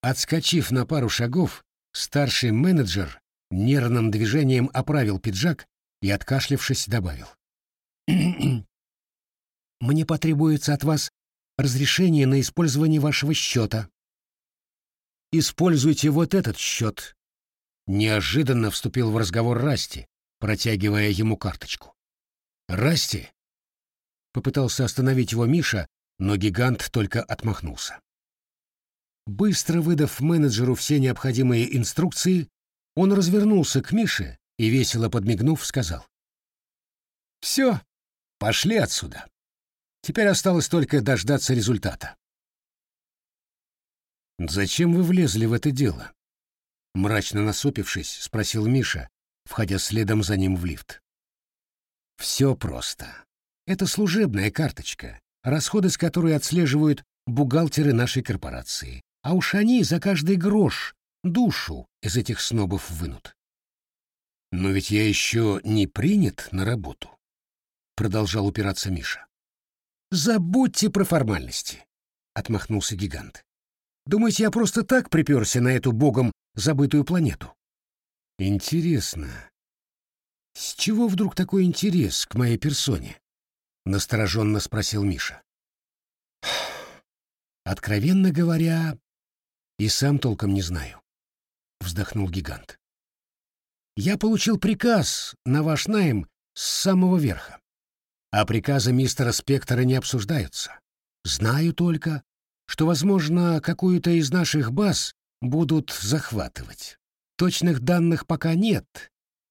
Отскочив на пару шагов, старший менеджер нервным движением оправил пиджак и, откашлившись, добавил. «Мне потребуется от вас разрешение на использование вашего счета». «Используйте вот этот счет», — неожиданно вступил в разговор Расти, протягивая ему карточку. «Расти?» — попытался остановить его Миша, но гигант только отмахнулся. Быстро выдав менеджеру все необходимые инструкции, он развернулся к Мише и, весело подмигнув, сказал. «Все, пошли отсюда. Теперь осталось только дождаться результата». «Зачем вы влезли в это дело?» Мрачно насупившись, спросил Миша, входя следом за ним в лифт. «Все просто. Это служебная карточка, расходы с которой отслеживают бухгалтеры нашей корпорации. А уж они за каждый грош душу из этих снобов вынут. Но ведь я еще не принят на работу, продолжал упираться Миша. Забудьте про формальности, отмахнулся гигант. Думаете, я просто так приперся на эту богом забытую планету? Интересно, с чего вдруг такой интерес к моей персоне? Настороженно спросил Миша. Откровенно говоря, и сам толком не знаю вздохнул гигант. Я получил приказ на ваш найм с самого верха. А приказы мистера Спектора не обсуждаются. Знаю только, что, возможно, какую-то из наших баз будут захватывать. Точных данных пока нет,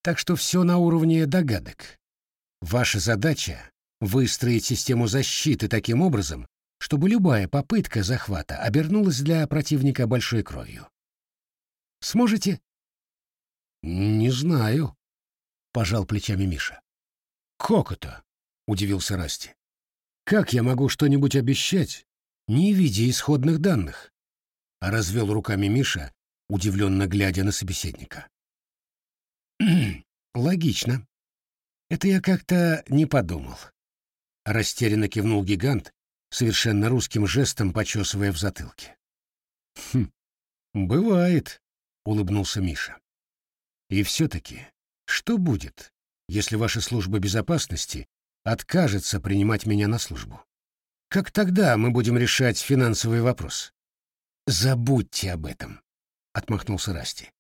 так что все на уровне догадок. Ваша задача — выстроить систему защиты таким образом, чтобы любая попытка захвата обернулась для противника большой кровью. Сможете? Не знаю, пожал плечами Миша. Как это? удивился Расти. Как я могу что-нибудь обещать, не видя исходных данных? А развел руками Миша, удивленно глядя на собеседника. Логично. Это я как-то не подумал. Растерянно кивнул гигант, совершенно русским жестом почесывая в затылке. «Хм, бывает», — улыбнулся Миша. «И все-таки, что будет, если ваша служба безопасности откажется принимать меня на службу? Как тогда мы будем решать финансовый вопрос?» «Забудьте об этом», — отмахнулся Расти.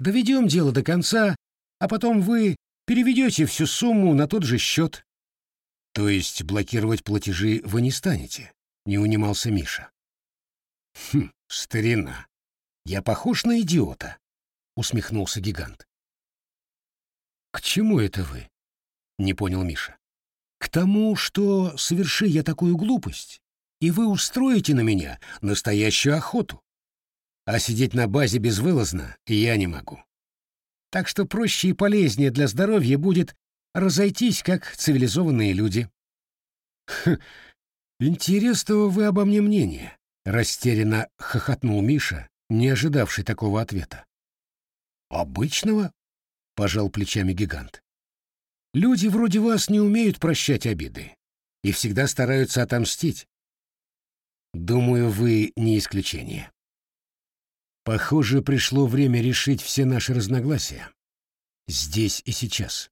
«Доведем дело до конца, а потом вы переведете всю сумму на тот же счет. То есть блокировать платежи вы не станете, не унимался Миша. Хм, старина, я похож на идиота, усмехнулся гигант. К чему это вы? Не понял Миша. К тому, что соверши я такую глупость, и вы устроите на меня настоящую охоту. А сидеть на базе безвылазно я не могу. Так что проще и полезнее для здоровья будет разойтись, как цивилизованные люди. Хм, интересного вы обо мне мнения, растерянно хохотнул Миша, не ожидавший такого ответа. Обычного? пожал плечами гигант. Люди вроде вас не умеют прощать обиды и всегда стараются отомстить. Думаю, вы не исключение. Похоже, пришло время решить все наши разногласия. Здесь и сейчас.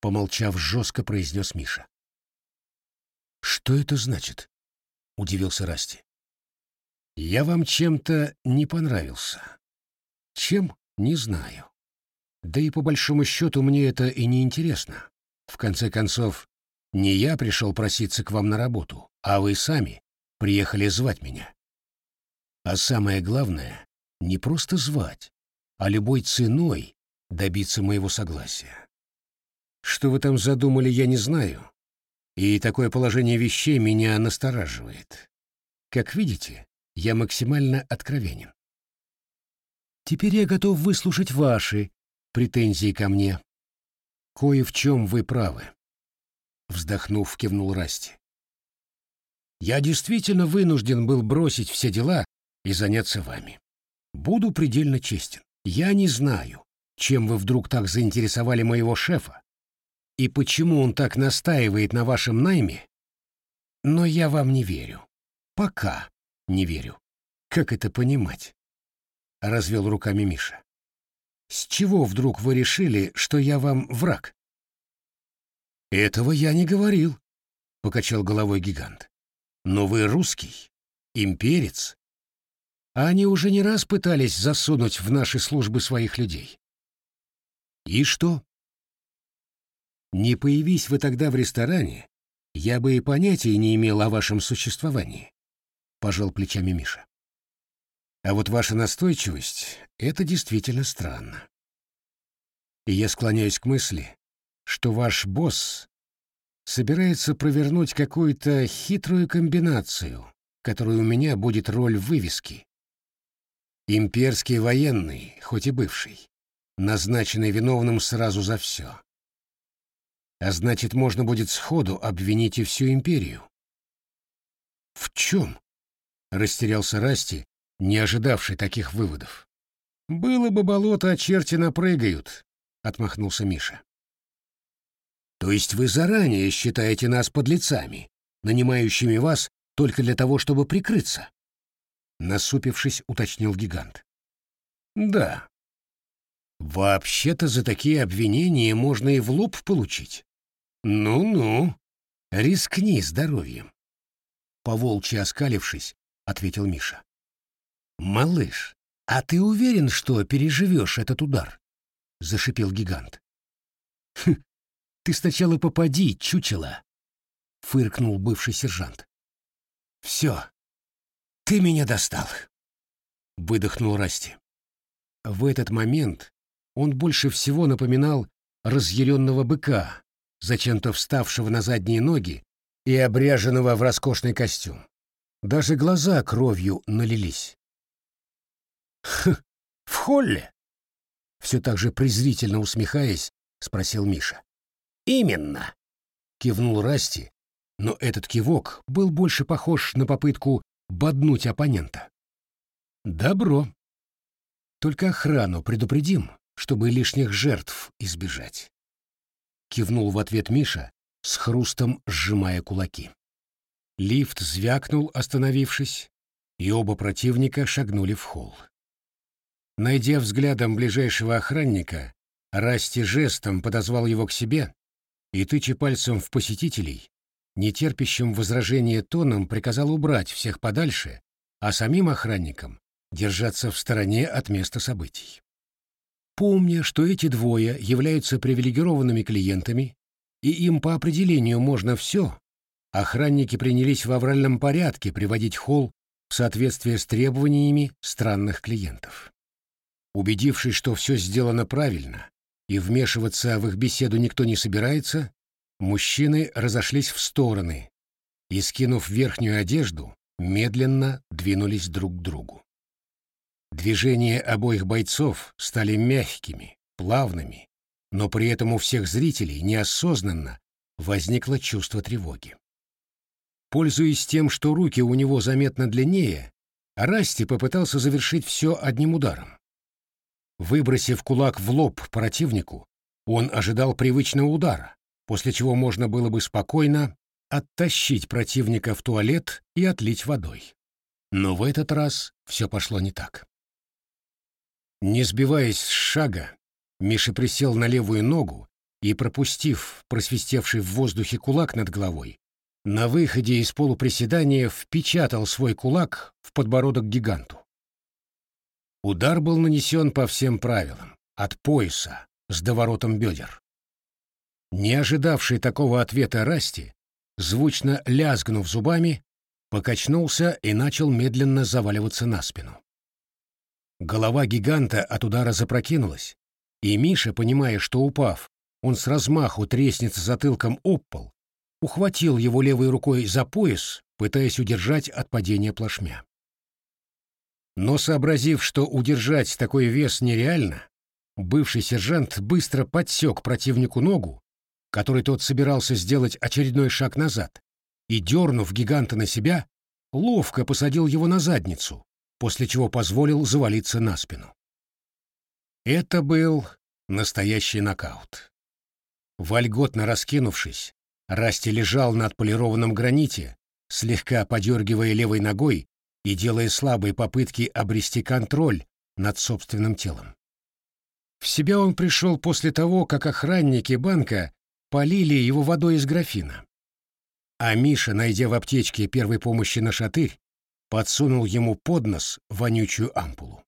Помолчав, жестко произнес Миша. «Что это значит?» — удивился Расти. «Я вам чем-то не понравился. Чем — не знаю. Да и по большому счету мне это и не интересно. В конце концов, не я пришел проситься к вам на работу, а вы сами приехали звать меня. А самое главное, не просто звать, а любой ценой добиться моего согласия. Что вы там задумали, я не знаю, и такое положение вещей меня настораживает. Как видите, я максимально откровенен. Теперь я готов выслушать ваши претензии ко мне. Кое в чем вы правы. Вздохнув, кивнул Расти. Я действительно вынужден был бросить все дела и заняться вами. Буду предельно честен. Я не знаю, чем вы вдруг так заинтересовали моего шефа и почему он так настаивает на вашем найме, но я вам не верю. Пока не верю. Как это понимать? Развел руками Миша. С чего вдруг вы решили, что я вам враг? Этого я не говорил, покачал головой гигант. Но вы русский, имперец, а они уже не раз пытались засунуть в наши службы своих людей. И что? Не появись вы тогда в ресторане, я бы и понятия не имел о вашем существовании, — пожал плечами Миша. А вот ваша настойчивость — это действительно странно. И я склоняюсь к мысли, что ваш босс собирается провернуть какую-то хитрую комбинацию, которой у меня будет роль вывески, Имперский военный, хоть и бывший, назначенный виновным сразу за все. А значит, можно будет сходу обвинить и всю империю. В чем? Растерялся Расти, не ожидавший таких выводов. Было бы болото, а черти напрыгают, отмахнулся Миша. То есть вы заранее считаете нас подлецами, нанимающими вас только для того, чтобы прикрыться? насупившись, уточнил гигант. Да. Вообще-то за такие обвинения можно и в лоб получить. Ну-ну, рискни здоровьем. Поволчьи оскалившись, ответил Миша. Малыш, а ты уверен, что переживешь этот удар? зашипел гигант. «Хм, ты сначала попади, чучело!» — фыркнул бывший сержант. «Все, ты меня достал!» — выдохнул Расти. В этот момент он больше всего напоминал разъяренного быка, зачем-то вставшего на задние ноги и обряженного в роскошный костюм. Даже глаза кровью налились. «Хм, в холле?» Все так же презрительно усмехаясь, спросил Миша. «Именно!» — кивнул Расти, но этот кивок был больше похож на попытку боднуть оппонента. «Добро. Только охрану предупредим, чтобы лишних жертв избежать. Кивнул в ответ Миша, с хрустом сжимая кулаки. Лифт звякнул, остановившись, и оба противника шагнули в холл. Найдя взглядом ближайшего охранника, Расти жестом подозвал его к себе и, тыча пальцем в посетителей, нетерпящим возражения тоном приказал убрать всех подальше, а самим охранникам держаться в стороне от места событий. Помня, что эти двое являются привилегированными клиентами, и им по определению можно все, охранники принялись в авральном порядке приводить холл в соответствие с требованиями странных клиентов. Убедившись, что все сделано правильно, и вмешиваться в их беседу никто не собирается, мужчины разошлись в стороны и, скинув верхнюю одежду, медленно двинулись друг к другу. Движения обоих бойцов стали мягкими, плавными, но при этом у всех зрителей неосознанно возникло чувство тревоги. Пользуясь тем, что руки у него заметно длиннее, Расти попытался завершить все одним ударом. Выбросив кулак в лоб противнику, он ожидал привычного удара, после чего можно было бы спокойно оттащить противника в туалет и отлить водой. Но в этот раз все пошло не так. Не сбиваясь с шага, Миша присел на левую ногу и, пропустив просвистевший в воздухе кулак над головой, на выходе из полуприседания впечатал свой кулак в подбородок гиганту. Удар был нанесен по всем правилам, от пояса, с доворотом бедер. Не ожидавший такого ответа Расти, звучно лязгнув зубами, покачнулся и начал медленно заваливаться на спину. Голова гиганта от удара запрокинулась, и Миша, понимая, что упав, он с размаху треснется затылком об пол, ухватил его левой рукой за пояс, пытаясь удержать от падения плашмя. Но сообразив, что удержать такой вес нереально, бывший сержант быстро подсек противнику ногу, который тот собирался сделать очередной шаг назад, и, дернув гиганта на себя, ловко посадил его на задницу, после чего позволил завалиться на спину. Это был настоящий нокаут. Вольготно раскинувшись, Расти лежал на отполированном граните, слегка подергивая левой ногой и делая слабые попытки обрести контроль над собственным телом. В себя он пришел после того, как охранники банка полили его водой из графина. А Миша, найдя в аптечке первой помощи на шатырь, подсунул ему под нос вонючую ампулу.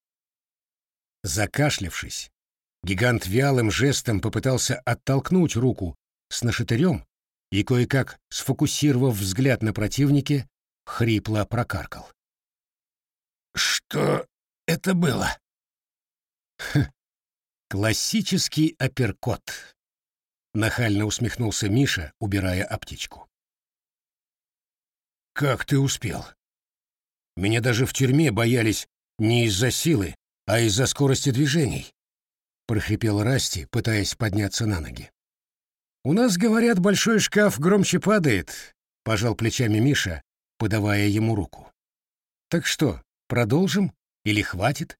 Закашлявшись, гигант вялым жестом попытался оттолкнуть руку с нашатырем и, кое-как сфокусировав взгляд на противнике, хрипло прокаркал. «Что это было?» «Классический апперкот», — нахально усмехнулся Миша, убирая аптечку. «Как ты успел?» Меня даже в тюрьме боялись не из-за силы, а из-за скорости движений», — прохрипел Расти, пытаясь подняться на ноги. «У нас, говорят, большой шкаф громче падает», — пожал плечами Миша, подавая ему руку. «Так что, продолжим или хватит?»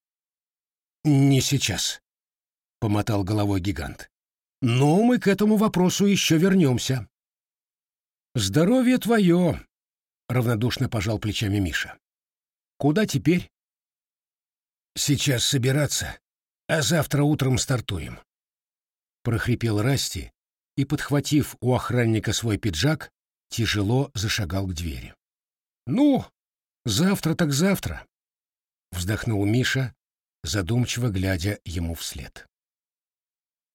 «Не сейчас», — помотал головой гигант. «Но мы к этому вопросу еще вернемся». «Здоровье твое», — равнодушно пожал плечами Миша. Куда теперь? Сейчас собираться, а завтра утром стартуем. Прохрипел Расти и, подхватив у охранника свой пиджак, тяжело зашагал к двери. Ну, завтра так завтра, вздохнул Миша, задумчиво глядя ему вслед.